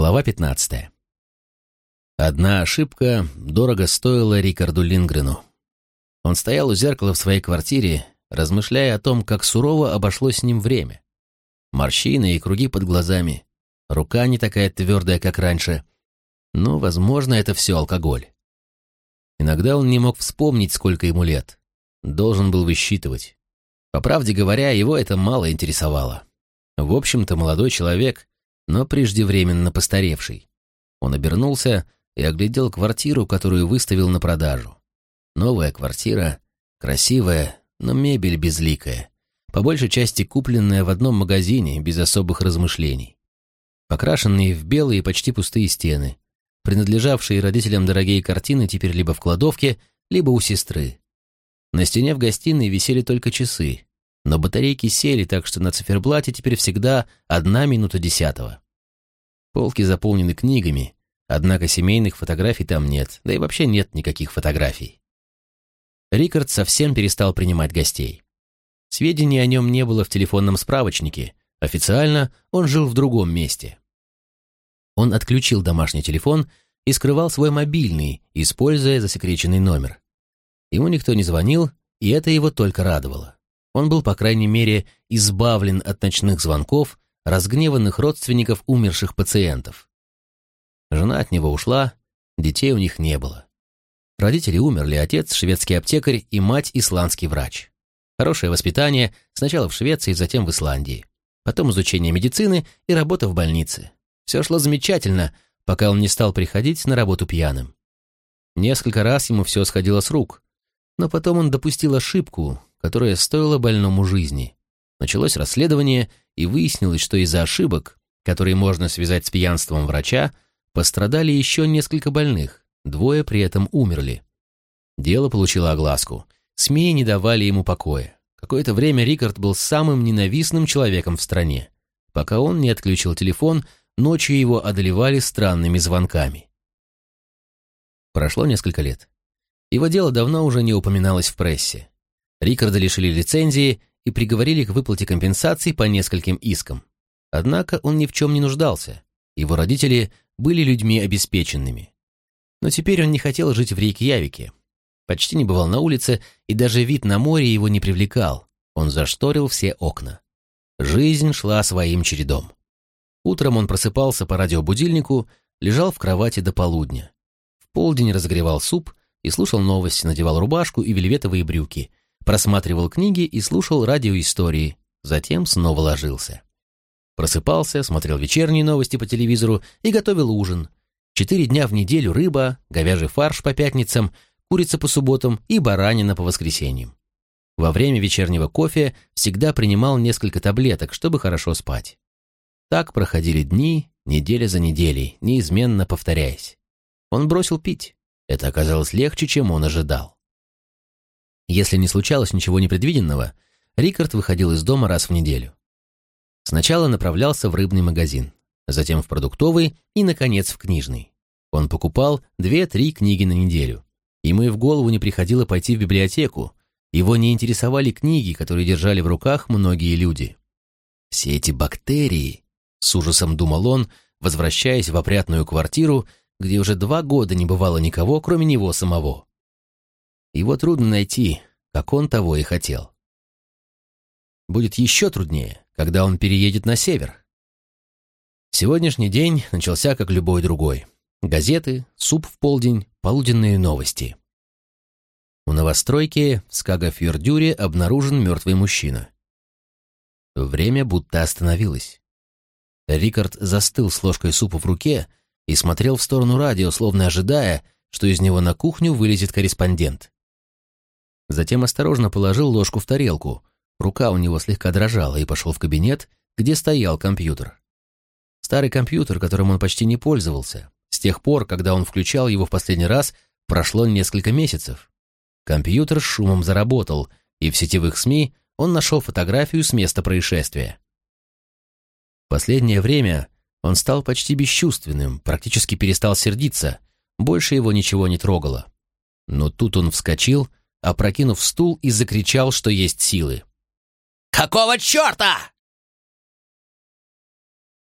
Глава 15. Одна ошибка дорого стоила Рикарду Лингрену. Он стоял у зеркала в своей квартире, размышляя о том, как сурово обошлось с ним время. Морщины и круги под глазами, рука не такая твердая, как раньше. Но, возможно, это все алкоголь. Иногда он не мог вспомнить, сколько ему лет. Должен был высчитывать. По правде говоря, его это мало интересовало. В общем-то, молодой человек, но преждевременно постаревший. Он обернулся и оглядел квартиру, которую выставил на продажу. Новая квартира, красивая, но мебель безликая, по большей части купленная в одном магазине без особых размышлений. Покрашенные в белые почти пустые стены, принадлежавшие родителям дорогие картины теперь либо в кладовке, либо у сестры. На стене в гостиной висели только часы, но батарейки сели, так что на циферблате теперь всегда одна минута десятого. Полки заполнены книгами, однако семейных фотографий там нет, да и вообще нет никаких фотографий. Рикард совсем перестал принимать гостей. Сведений о нем не было в телефонном справочнике, официально он жил в другом месте. Он отключил домашний телефон и скрывал свой мобильный, используя засекреченный номер. Ему никто не звонил, и это его только радовало. Он был, по крайней мере, избавлен от ночных звонков, разгневанных родственников умерших пациентов. Жена от него ушла, детей у них не было. Родители умерли, отец – шведский аптекарь и мать – исландский врач. Хорошее воспитание сначала в Швеции, затем в Исландии. Потом изучение медицины и работа в больнице. Все шло замечательно, пока он не стал приходить на работу пьяным. Несколько раз ему все сходило с рук, но потом он допустил ошибку, которая стоила больному жизни. Началось расследование, и выяснилось, что из-за ошибок, которые можно связать с пьянством врача, пострадали еще несколько больных, двое при этом умерли. Дело получило огласку. СМИ не давали ему покоя. Какое-то время Рикард был самым ненавистным человеком в стране. Пока он не отключил телефон, ночью его одолевали странными звонками. Прошло несколько лет. Его дело давно уже не упоминалось в прессе. Рикарда лишили лицензии и приговорили к выплате компенсаций по нескольким искам. Однако он ни в чем не нуждался. Его родители были людьми обеспеченными. Но теперь он не хотел жить в Рейкьявике. Почти не бывал на улице, и даже вид на море его не привлекал. Он зашторил все окна. Жизнь шла своим чередом. Утром он просыпался по радиобудильнику, лежал в кровати до полудня. В полдень разогревал суп и слушал новости, надевал рубашку и вельветовые брюки, просматривал книги и слушал радиоистории, затем снова ложился. Просыпался, смотрел вечерние новости по телевизору и готовил ужин. Четыре дня в неделю рыба, говяжий фарш по пятницам, курица по субботам и баранина по воскресеньям. Во время вечернего кофе всегда принимал несколько таблеток, чтобы хорошо спать. Так проходили дни, неделя за неделей, неизменно повторяясь. Он бросил пить. Это оказалось легче, чем он ожидал. Если не случалось ничего непредвиденного, Рикард выходил из дома раз в неделю. Сначала направлялся в рыбный магазин, затем в продуктовый и, наконец, в книжный. Он покупал две-три книги на неделю. Ему и в голову не приходило пойти в библиотеку. Его не интересовали книги, которые держали в руках многие люди. «Все эти бактерии», — с ужасом думал он, возвращаясь в опрятную квартиру, где уже два года не бывало никого, кроме него самого. Его трудно найти, как он того и хотел. Будет еще труднее, когда он переедет на север. Сегодняшний день начался как любой другой. Газеты, суп в полдень, полуденные новости. У новостройки в Скагафьордюре обнаружен мертвый мужчина. Время будто остановилось. Рикард застыл с ложкой супа в руке и смотрел в сторону радио, словно ожидая, что из него на кухню вылезет корреспондент. Затем осторожно положил ложку в тарелку. Рука у него слегка дрожала и пошел в кабинет, где стоял компьютер. Старый компьютер, которым он почти не пользовался. С тех пор, когда он включал его в последний раз, прошло несколько месяцев. Компьютер с шумом заработал, и в сетевых СМИ он нашел фотографию с места происшествия. Последнее время он стал почти бесчувственным, практически перестал сердиться, больше его ничего не трогало. Но тут он вскочил опрокинув стул и закричал, что есть силы. «Какого черта?»